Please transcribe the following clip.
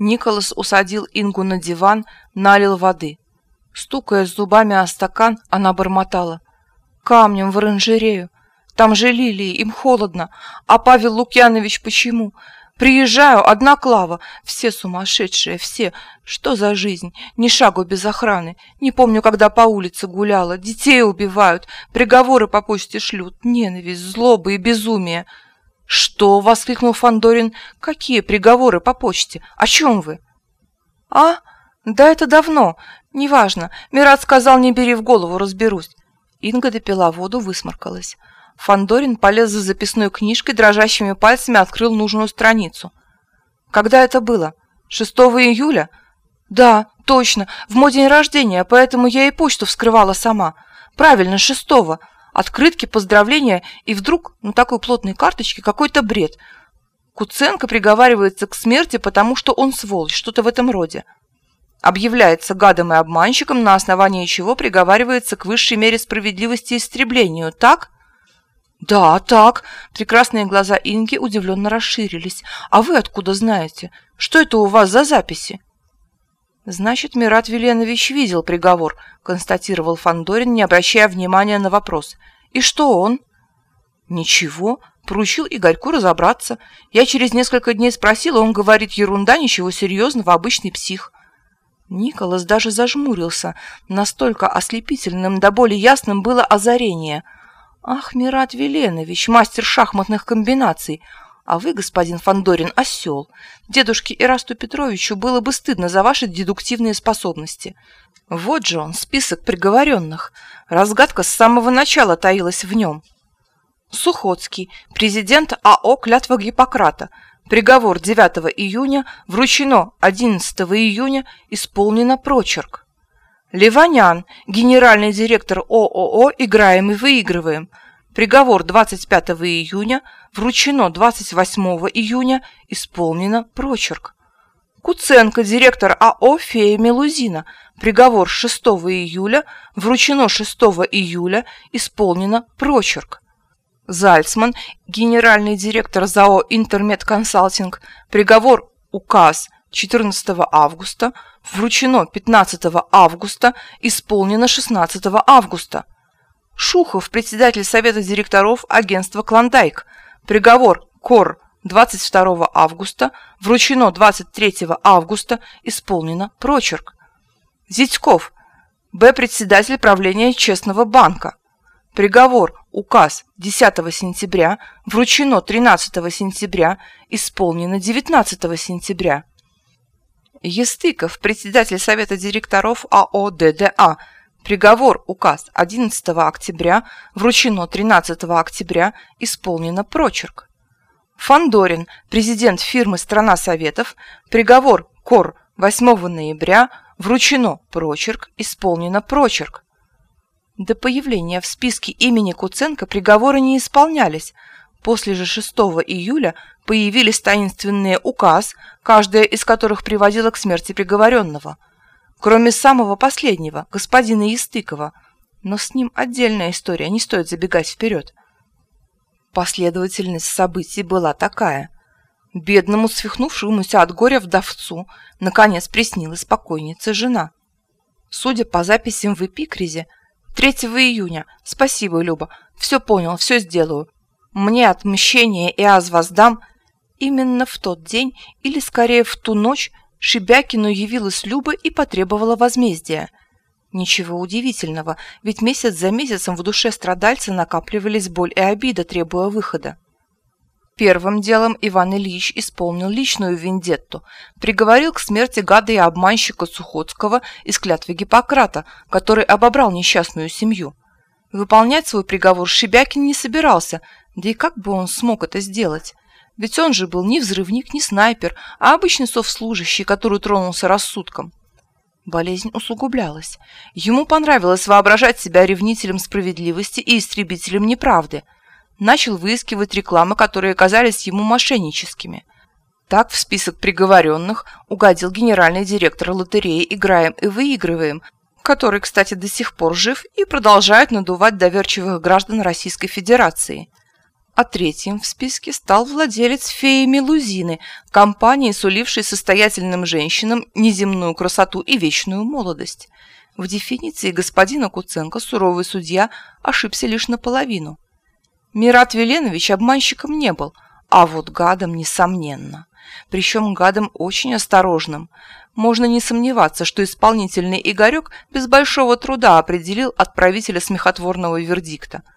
Николас усадил Ингу на диван, налил воды. Стукая зубами о стакан, она бормотала. «Камнем в оранжерею. Там же лилии, им холодно. А Павел Лукьянович почему? Приезжаю, одна Клава. Все сумасшедшие, все. Что за жизнь? Ни шагу без охраны. Не помню, когда по улице гуляла. Детей убивают. Приговоры по почте шлют. Ненависть, злоба и безумие. «Что?» — воскликнул Фандорин. «Какие приговоры по почте? О чем вы?» «А? Да это давно. Неважно. Мират сказал, не бери в голову, разберусь». Инга допила воду, высморкалась. Фандорин полез за записной книжкой, дрожащими пальцами открыл нужную страницу. «Когда это было? 6 июля?» «Да, точно, в мой день рождения, поэтому я и почту вскрывала сама. Правильно, шестого. Открытки, поздравления, и вдруг на такой плотной карточке какой-то бред. Куценко приговаривается к смерти, потому что он сволочь, что-то в этом роде. Объявляется гадом и обманщиком, на основании чего приговаривается к высшей мере справедливости и истреблению, так?» «Да, так». Прекрасные глаза Инги удивленно расширились. «А вы откуда знаете? Что это у вас за записи?» «Значит, Мират Веленович видел приговор», — констатировал Фандорин, не обращая внимания на вопрос. «И что он?» «Ничего. Поручил Игорьку разобраться. Я через несколько дней спросила, он говорит, ерунда, ничего серьезного, обычный псих». Николас даже зажмурился. Настолько ослепительным да более ясным было озарение — «Ах, Мират Веленович, мастер шахматных комбинаций! А вы, господин Фандорин, осел. Дедушке Ирасту Петровичу было бы стыдно за ваши дедуктивные способности. Вот же он, список приговоренных. Разгадка с самого начала таилась в нем. Сухоцкий, президент АО «Клятва Гиппократа». Приговор 9 июня, вручено 11 июня, исполнено прочерк. Ливанян, генеральный директор ООО «Играем и выигрываем». Приговор 25 июня, вручено 28 июня, исполнено прочерк. Куценко, директор АО «Фея Мелузина». Приговор 6 июля, вручено 6 июля, исполнено прочерк. Зальцман, генеральный директор ЗАО «Интермед Консалтинг». Приговор указ 14 августа, вручено 15 августа, исполнено 16 августа. Шухов, председатель Совета директоров агентства «Клондайк». Приговор КОР 22 августа, вручено 23 августа, исполнено прочерк. Зитьков, Б. Председатель правления Честного банка. Приговор, указ 10 сентября, вручено 13 сентября, исполнено 19 сентября. Естыков, председатель Совета директоров АО ДДА. Приговор, указ 11 октября, вручено 13 октября, исполнено прочерк. Фандорин, президент фирмы «Страна Советов», приговор КОР 8 ноября, вручено прочерк, исполнено прочерк. До появления в списке имени Куценко приговоры не исполнялись, После же 6 июля появились таинственные указ, каждая из которых приводила к смерти приговоренного. Кроме самого последнего, господина Естыкова. Но с ним отдельная история, не стоит забегать вперед. Последовательность событий была такая. Бедному, свихнувшемуся от горя вдовцу, наконец приснилась покойница жена. Судя по записям в эпикризе, 3 июня, спасибо, Люба, все понял, все сделаю, мне отмщение и аз воздам, именно в тот день, или скорее в ту ночь, Шибякину явилась Люба и потребовала возмездия. Ничего удивительного, ведь месяц за месяцем в душе страдальца накапливались боль и обида, требуя выхода. Первым делом Иван Ильич исполнил личную вендетту, приговорил к смерти гада и обманщика Сухотского из клятвы Гиппократа, который обобрал несчастную семью. Выполнять свой приговор Шибякин не собирался, да и как бы он смог это сделать? Ведь он же был не взрывник, не снайпер, а обычный совслужащий, который тронулся рассудком. Болезнь усугублялась. Ему понравилось воображать себя ревнителем справедливости и истребителем неправды. Начал выискивать рекламы, которые казались ему мошенническими. Так в список приговоренных угодил генеральный директор лотереи «Играем и выигрываем», который, кстати, до сих пор жив и продолжает надувать доверчивых граждан Российской Федерации – а третьим в списке стал владелец феи Мелузины, компании, сулившей состоятельным женщинам неземную красоту и вечную молодость. В дефиниции господина Куценко суровый судья ошибся лишь наполовину. Мират Веленович обманщиком не был, а вот гадом несомненно. Причем гадом очень осторожным. Можно не сомневаться, что исполнительный Игорек без большого труда определил отправителя смехотворного вердикта –